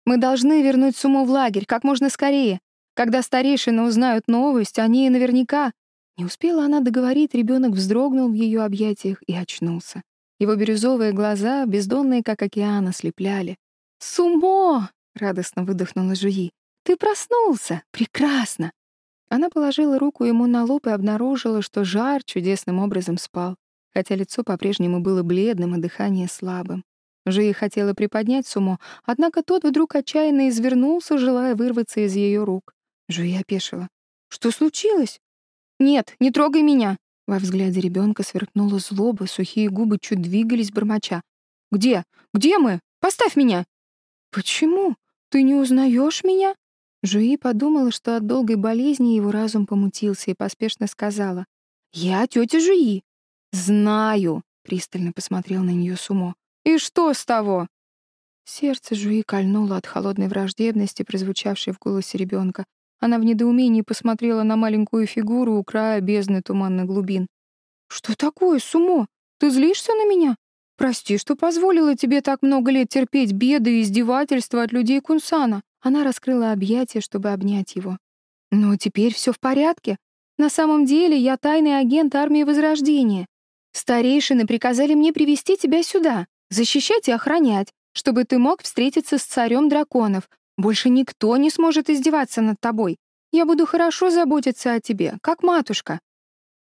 «Мы должны вернуть Суму в лагерь как можно скорее. Когда старейшины узнают новость, они наверняка...» Не успела она договорить, ребенок вздрогнул в ее объятиях и очнулся. Его бирюзовые глаза, бездонные, как океан, ослепляли. «Сумо!» — радостно выдохнула Жуи. «Ты проснулся! Прекрасно! Она положила руку ему на лоб и обнаружила, что жар чудесным образом спал, хотя лицо по-прежнему было бледным, и дыхание слабым. Жия хотела приподнять Сумо, однако тот вдруг отчаянно извернулся, желая вырваться из ее рук. Жуя опешила. «Что случилось?» «Нет, не трогай меня!» Во взгляде ребенка сверкнула злоба, сухие губы чуть двигались, бормоча. «Где? Где мы? Поставь меня!» «Почему? Ты не узнаешь меня?» Жуи подумала, что от долгой болезни его разум помутился и поспешно сказала. «Я тетя Жуи». «Знаю», — пристально посмотрел на нее Сумо. «И что с того?» Сердце Жуи кольнуло от холодной враждебности, прозвучавшей в голосе ребенка. Она в недоумении посмотрела на маленькую фигуру у края бездны туманных глубин. «Что такое, Сумо? Ты злишься на меня? Прости, что позволила тебе так много лет терпеть беды и издевательства от людей Кунсана. Она раскрыла объятия, чтобы обнять его. «Ну, теперь все в порядке. На самом деле я тайный агент армии Возрождения. Старейшины приказали мне привести тебя сюда, защищать и охранять, чтобы ты мог встретиться с царем драконов. Больше никто не сможет издеваться над тобой. Я буду хорошо заботиться о тебе, как матушка».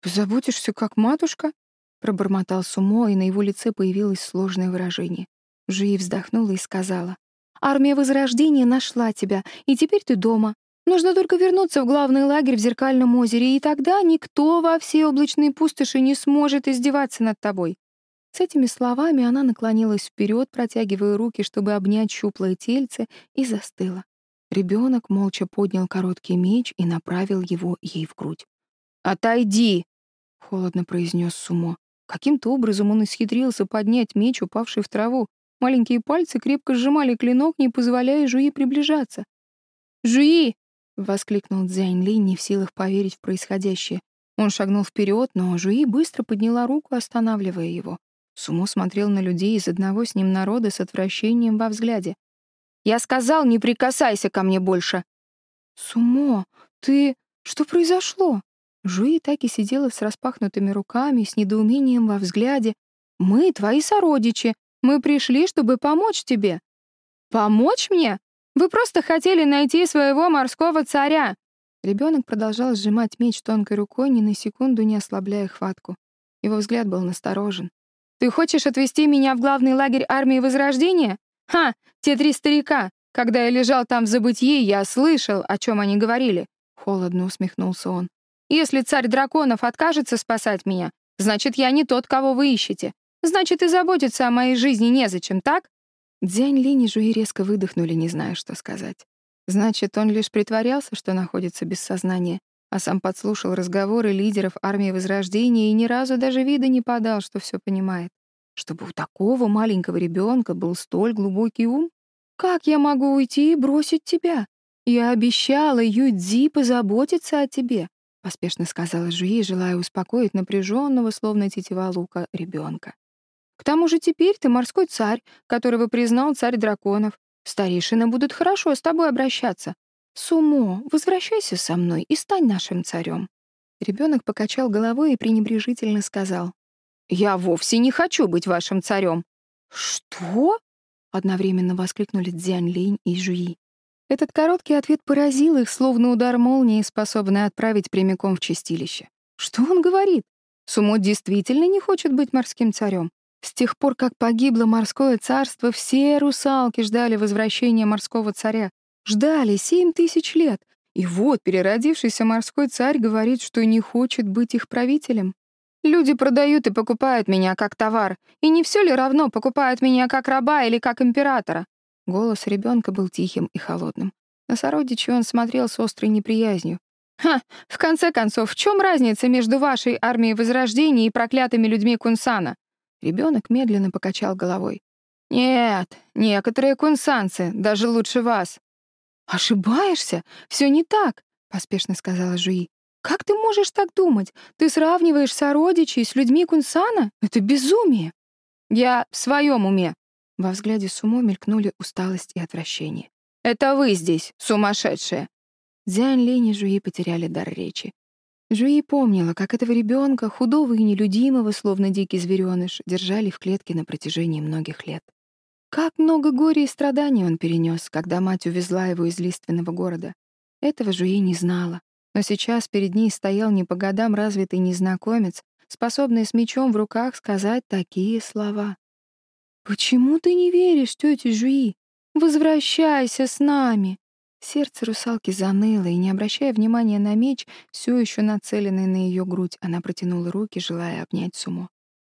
«Позаботишься, как матушка?» — пробормотал Сумо, и на его лице появилось сложное выражение. Жуи вздохнула и сказала. «Армия Возрождения нашла тебя, и теперь ты дома. Нужно только вернуться в главный лагерь в Зеркальном озере, и тогда никто во всей облачной пустоши не сможет издеваться над тобой». С этими словами она наклонилась вперед, протягивая руки, чтобы обнять щуплое тельце, и застыла. Ребенок молча поднял короткий меч и направил его ей в грудь. «Отойди!» — холодно произнес Сумо. Каким-то образом он исхитрился поднять меч, упавший в траву. Маленькие пальцы крепко сжимали клинок, не позволяя Жуи приближаться. «Жуи!» — воскликнул Цзянь Ли, не в силах поверить в происходящее. Он шагнул вперед, но Жуи быстро подняла руку, останавливая его. Сумо смотрел на людей из одного с ним народа с отвращением во взгляде. «Я сказал, не прикасайся ко мне больше!» «Сумо, ты... Что произошло?» Жуи так и сидела с распахнутыми руками, с недоумением во взгляде. «Мы твои сородичи. Мы пришли, чтобы помочь тебе». «Помочь мне? Вы просто хотели найти своего морского царя!» Ребенок продолжал сжимать меч тонкой рукой, ни на секунду не ослабляя хватку. Его взгляд был насторожен. «Ты хочешь отвезти меня в главный лагерь армии Возрождения? Ха! Те три старика! Когда я лежал там в забытии, я слышал, о чем они говорили!» Холодно усмехнулся он. «Если царь драконов откажется спасать меня, значит, я не тот, кого вы ищете. Значит, и заботиться о моей жизни незачем, так?» Дзянь Линь и Жуи резко выдохнули, не зная, что сказать. Значит, он лишь притворялся, что находится без сознания, а сам подслушал разговоры лидеров армии Возрождения и ни разу даже вида не подал, что все понимает. Чтобы у такого маленького ребенка был столь глубокий ум? Как я могу уйти и бросить тебя? Я обещала Юдзи позаботиться о тебе, поспешно сказала Жуи, желая успокоить напряженного, словно тетива лука, ребенка. К тому же теперь ты морской царь, которого признал царь драконов. Старейшины будут хорошо с тобой обращаться. Сумо, возвращайся со мной и стань нашим царем. Ребенок покачал головой и пренебрежительно сказал. «Я вовсе не хочу быть вашим царем». «Что?» — одновременно воскликнули Дзянь Линь и Жуи. Этот короткий ответ поразил их, словно удар молнии, способный отправить прямиком в чистилище. Что он говорит? Сумо действительно не хочет быть морским царем. С тех пор, как погибло морское царство, все русалки ждали возвращения морского царя, Ждали семь тысяч лет. И вот переродившийся морской царь говорит, что не хочет быть их правителем. Люди продают и покупают меня как товар, и не все ли равно покупают меня как раба или как императора? Голос ребенка был тихим и холодным. На сородича он смотрел с острой неприязнью. «Ха! В конце концов, в чем разница между вашей армией Возрождения и проклятыми людьми Кунсана?» Ребенок медленно покачал головой. «Нет, некоторые кунсанцы даже лучше вас. «Ошибаешься? Все не так», — поспешно сказала Жуи. «Как ты можешь так думать? Ты сравниваешь сородичей с людьми Кунсана? Это безумие!» «Я в своем уме!» Во взгляде Сумо мелькнули усталость и отвращение. «Это вы здесь, сумасшедшие!» Дзянь Линь и Жуи потеряли дар речи. Жуи помнила, как этого ребенка, худого и нелюдимого, словно дикий зверёныш, держали в клетке на протяжении многих лет. Как много горя и страданий он перенес, когда мать увезла его из лиственного города. Этого Жуи не знала. Но сейчас перед ней стоял не по годам развитый незнакомец, способный с мечом в руках сказать такие слова. «Почему ты не веришь, тетя Жуи? Возвращайся с нами!» Сердце русалки заныло, и, не обращая внимания на меч, все еще нацеленный на ее грудь, она протянула руки, желая обнять Сумо.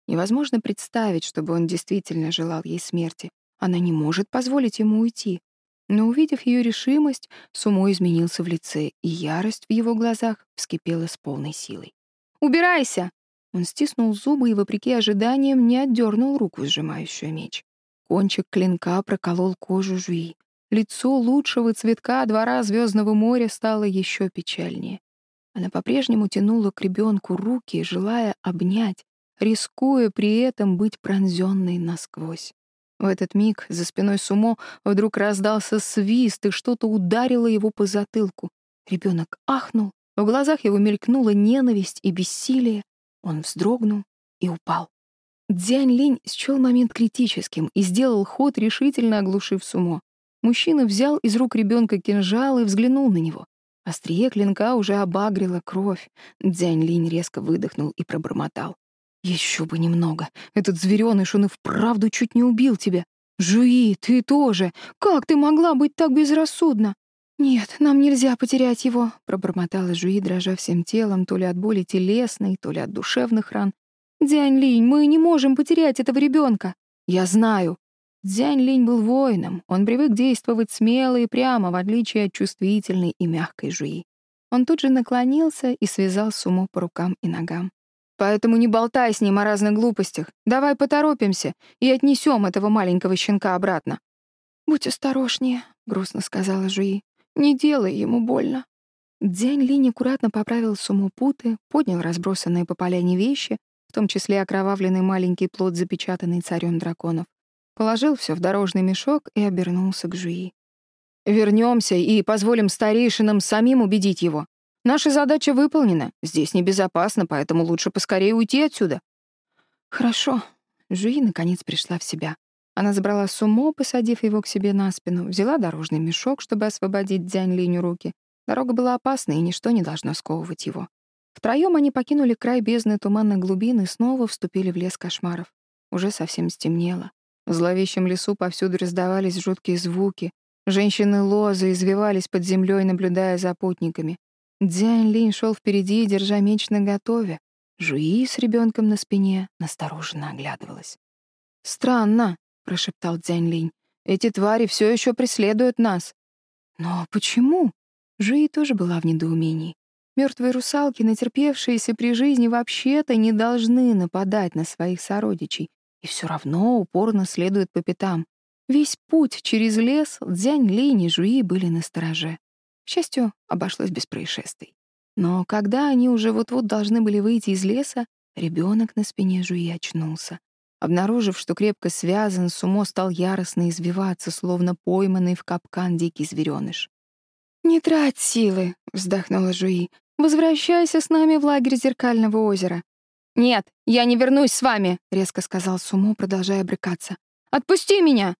Невозможно представить, чтобы он действительно желал ей смерти. Она не может позволить ему уйти. Но, увидев ее решимость, Сумо изменился в лице, и ярость в его глазах вскипела с полной силой. «Убирайся!» Он стиснул зубы и, вопреки ожиданиям, не отдернул руку, сжимающую меч. Кончик клинка проколол кожу Жуи. Лицо лучшего цветка двора Звездного моря стало еще печальнее. Она по-прежнему тянула к ребенку руки, желая обнять, рискуя при этом быть пронзенной насквозь. В этот миг за спиной Сумо вдруг раздался свист, и что-то ударило его по затылку. Ребенок ахнул, в глазах его мелькнула ненависть и бессилие. Он вздрогнул и упал. Дзянь Линь счел момент критическим и сделал ход, решительно оглушив Сумо. Мужчина взял из рук ребенка кинжал и взглянул на него. Острие клинка уже обагрило кровь. Дзянь Линь резко выдохнул и пробормотал. Еще бы немного. Этот зверёныш, он и вправду чуть не убил тебя. «Жуи, ты тоже! Как ты могла быть так безрассудна?» «Нет, нам нельзя потерять его», — пробормотала Жуи, дрожа всем телом, то ли от боли телесной, то ли от душевных ран. «Дзянь Линь, мы не можем потерять этого ребенка. «Я знаю». Дзянь Линь был воином, он привык действовать смело и прямо, в отличие от чувствительной и мягкой Жуи. Он тут же наклонился и связал Сумо по рукам и ногам. «Поэтому не болтай с ним о разных глупостях. Давай поторопимся и отнесем этого маленького щенка обратно». «Будь осторожнее», — грустно сказала Жуи. «Не делай ему больно». Дзянь Линь аккуратно поправил Сумо путы, поднял разбросанные по поляне вещи, в том числе окровавленный маленький плод, запечатанный царем драконов, положил все в дорожный мешок и обернулся к Жуи. Вернемся и позволим старейшинам самим убедить его. Наша задача выполнена. Здесь небезопасно, поэтому лучше поскорее уйти отсюда. Хорошо. Жуи наконец пришла в себя. Она забрала сумо, посадив его к себе на спину, взяла дорожный мешок, чтобы освободить Дзянь Линю руки. Дорога была опасной, и ничто не должно сковывать его. Втроем они покинули край бездны туманной глубины и снова вступили в лес кошмаров. Уже совсем стемнело. В зловещем лесу повсюду раздавались жуткие звуки, Женщины-лозы извивались под землей, наблюдая за путниками. Дзянь Линь шел впереди, держа меч наготове. Жуи с ребенком на спине настороженно оглядывалась. «Странно», — прошептал Дзянь Линь. «Эти твари все еще преследуют нас». «Но почему?» Жуи тоже была в недоумении. Мертвые русалки, натерпевшиеся при жизни, вообще-то не должны нападать на своих сородичей, и все равно упорно следуют по пятам. Весь путь через лес Дзянь Линь и Жуи были на стороже. К счастью, обошлось без происшествий. Но когда они уже вот-вот должны были выйти из леса, ребенок на спине Жуи очнулся. Обнаружив, что крепко связан, Сумо стал яростно извиваться, словно пойманный в капкан дикий зверёныш. «Не трать силы», — вздохнула Жуи. «Возвращайся с нами в лагерь Зеркального озера». «Нет, я не вернусь с вами», — резко сказал Сумо, продолжая брыкаться. «Отпусти меня!»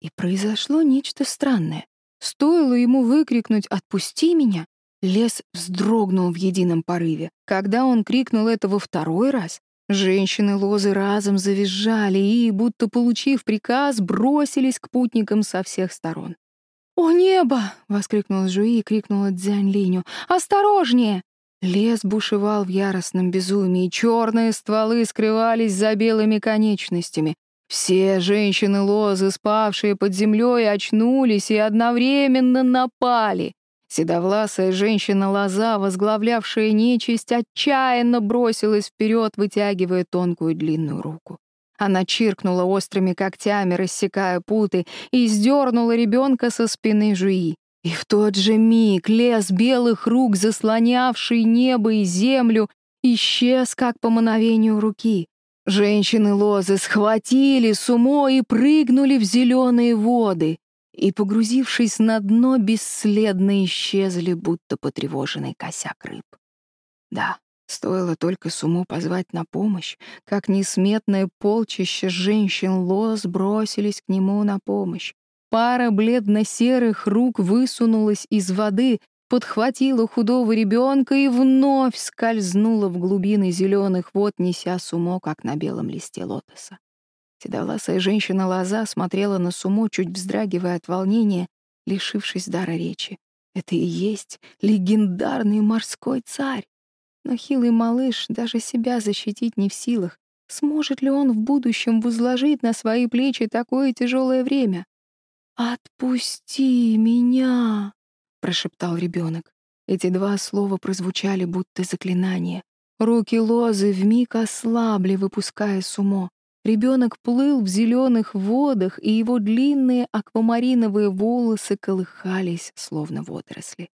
И произошло нечто странное. Стоило ему выкрикнуть «Отпусти меня!», лес вздрогнул в едином порыве. Когда он крикнул это во второй раз, женщины-лозы разом завизжали и, будто получив приказ, бросились к путникам со всех сторон. «О небо!» — воскликнула Жуи и крикнула Дзянь Линю. «Осторожнее!» Лес бушевал в яростном безумии, черные стволы скрывались за белыми конечностями. Все женщины-лозы, спавшие под землей, очнулись и одновременно напали. Седовласая женщина-лоза, возглавлявшая нечисть, отчаянно бросилась вперед, вытягивая тонкую длинную руку. Она чиркнула острыми когтями, рассекая путы, и сдернула ребенка со спины жуи. И в тот же миг лес белых рук, заслонявший небо и землю, исчез, как по мановению руки. Женщины-лозы схватили сумо и прыгнули в зеленые воды, и, погрузившись на дно, бесследно исчезли, будто потревоженный косяк рыб. Да, стоило только сумо позвать на помощь, как несметное полчище женщин-лоз бросились к нему на помощь. Пара бледно-серых рук высунулась из воды, подхватила худого ребенка и вновь скользнула в глубины зеленых вод, неся сумо, как на белом листе лотоса. Седовласая женщина-лоза смотрела на сумо, чуть вздрагивая от волнения, лишившись дара речи. Это и есть легендарный морской царь. Но хилый малыш даже себя защитить не в силах. Сможет ли он в будущем возложить на свои плечи такое тяжелое время? «Отпусти меня!» прошептал ребенок. Эти два слова прозвучали будто заклинание. Руки лозы вмиг ослабли, выпуская сумо. Ребенок плыл в зеленых водах, и его длинные аквамариновые волосы колыхались, словно водоросли.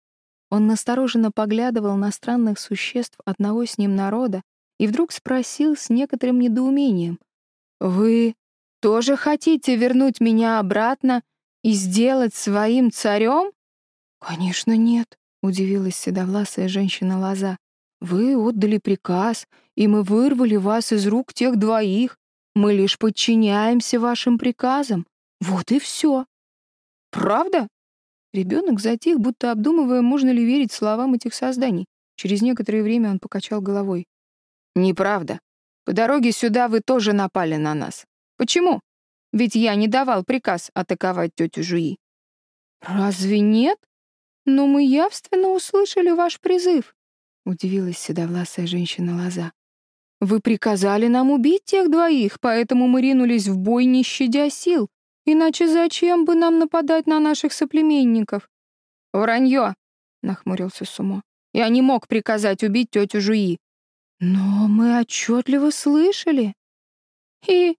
Он настороженно поглядывал на странных существ одного с ним народа и вдруг спросил с некоторым недоумением. «Вы тоже хотите вернуть меня обратно и сделать своим царем?» «Конечно нет», — удивилась седовласая женщина-лоза. «Вы отдали приказ, и мы вырвали вас из рук тех двоих. Мы лишь подчиняемся вашим приказам. Вот и все». «Правда?» Ребенок затих, будто обдумывая, можно ли верить словам этих созданий. Через некоторое время он покачал головой. «Неправда. По дороге сюда вы тоже напали на нас. Почему?» Ведь я не давал приказ атаковать тетю Жуи. Разве нет? Но мы явственно услышали ваш призыв, удивилась седовласая женщина Лоза. Вы приказали нам убить тех двоих, поэтому мы ринулись в бой, не щадя сил. Иначе зачем бы нам нападать на наших соплеменников? Вранье, нахмурился Сумо. Я не мог приказать убить тетю Жуи. Но мы отчетливо слышали. И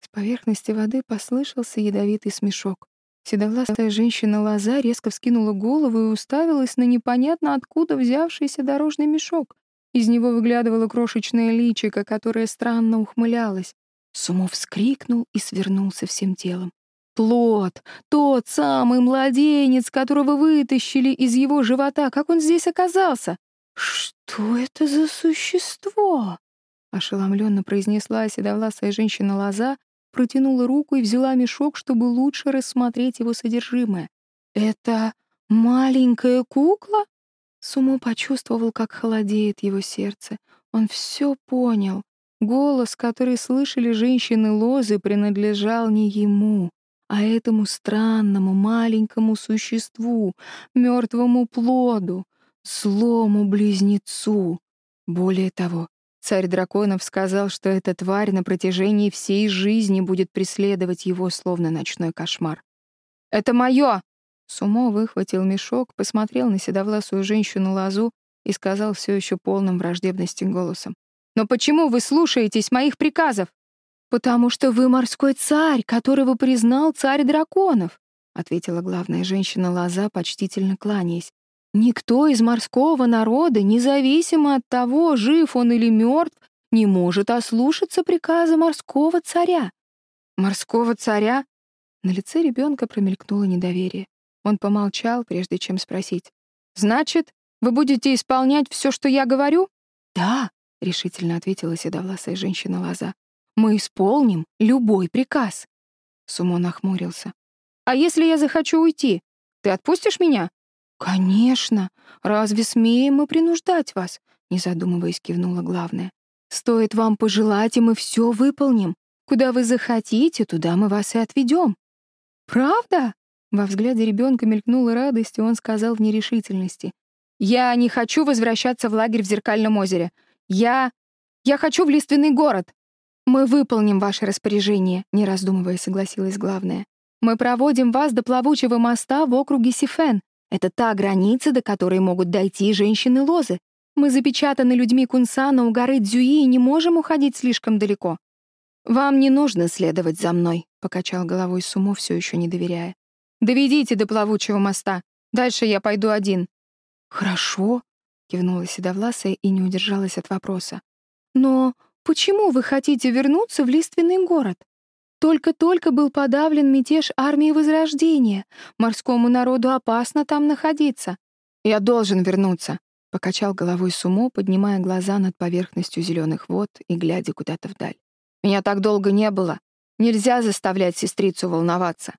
с поверхности воды послышался ядовитый смешок. Седовластая женщина Лоза резко вскинула голову и уставилась на непонятно откуда взявшийся дорожный мешок. Из него выглядывало крошечное личико, которое странно ухмылялось. Сумов вскрикнул и свернулся всем телом. Плод, тот самый младенец, которого вытащили из его живота, как он здесь оказался? Что это за существо? Ошеломленно произнесла седовласая женщина Лоза, протянула руку и взяла мешок, чтобы лучше рассмотреть его содержимое. «Это маленькая кукла?» Сумо почувствовал, как холодеет его сердце. Он все понял. Голос, который слышали женщины Лозы, принадлежал не ему, а этому странному маленькому существу, мертвому плоду, злому близнецу. Более того, Царь драконов сказал, что эта тварь на протяжении всей жизни будет преследовать его, словно ночной кошмар. «Это моё!» Сумо выхватил мешок, посмотрел на седовласую женщину Лазу и сказал все еще полным враждебности голосом. «Но почему вы слушаетесь моих приказов?» «Потому что вы морской царь, которого признал царь драконов», ответила главная женщина Лоза, почтительно кланяясь. Никто из морского народа, независимо от того, жив он или мертв, не может ослушаться приказа морского царя. Морского царя? На лице ребенка промелькнуло недоверие. Он помолчал, прежде чем спросить. «Значит, вы будете исполнять все, что я говорю?» «Да», — решительно ответила седовласая женщина Лоза. «Мы исполним любой приказ». Сумо нахмурился. «А если я захочу уйти, ты отпустишь меня?» «Конечно! Разве смеем мы принуждать вас?» Не задумываясь, кивнула главная. «Стоит вам пожелать, и мы все выполним. Куда вы захотите, туда мы вас и отведем». «Правда?» Во взгляде ребенка мелькнула радость, и он сказал в нерешительности. «Я не хочу возвращаться в лагерь в Зеркальном озере. Я... я хочу в Лиственный город. Мы выполним ваше распоряжение», — не раздумывая согласилась главная. «Мы проводим вас до плавучего моста в округе Сифен, это та граница, до которой могут дойти женщины-лозы. Мы запечатаны людьми Кунсана у горы Дзюи и не можем уходить слишком далеко. «Вам не нужно следовать за мной», — покачал головой Сумо, все еще не доверяя. «Доведите до плавучего моста. Дальше я пойду один». «Хорошо», — кивнула Седовласая и не удержалась от вопроса. «Но почему вы хотите вернуться в лиственный город? Только-только был подавлен мятеж армии Возрождения. Морскому народу опасно там находиться. Я должен вернуться, покачал головой Сумо, поднимая глаза над поверхностью зеленых вод и глядя куда-то вдаль. Меня так долго не было. Нельзя заставлять сестрицу волноваться.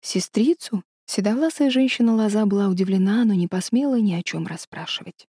Сестрицу? Седовласая женщина Лоза была удивлена, но не посмела ни о чем расспрашивать.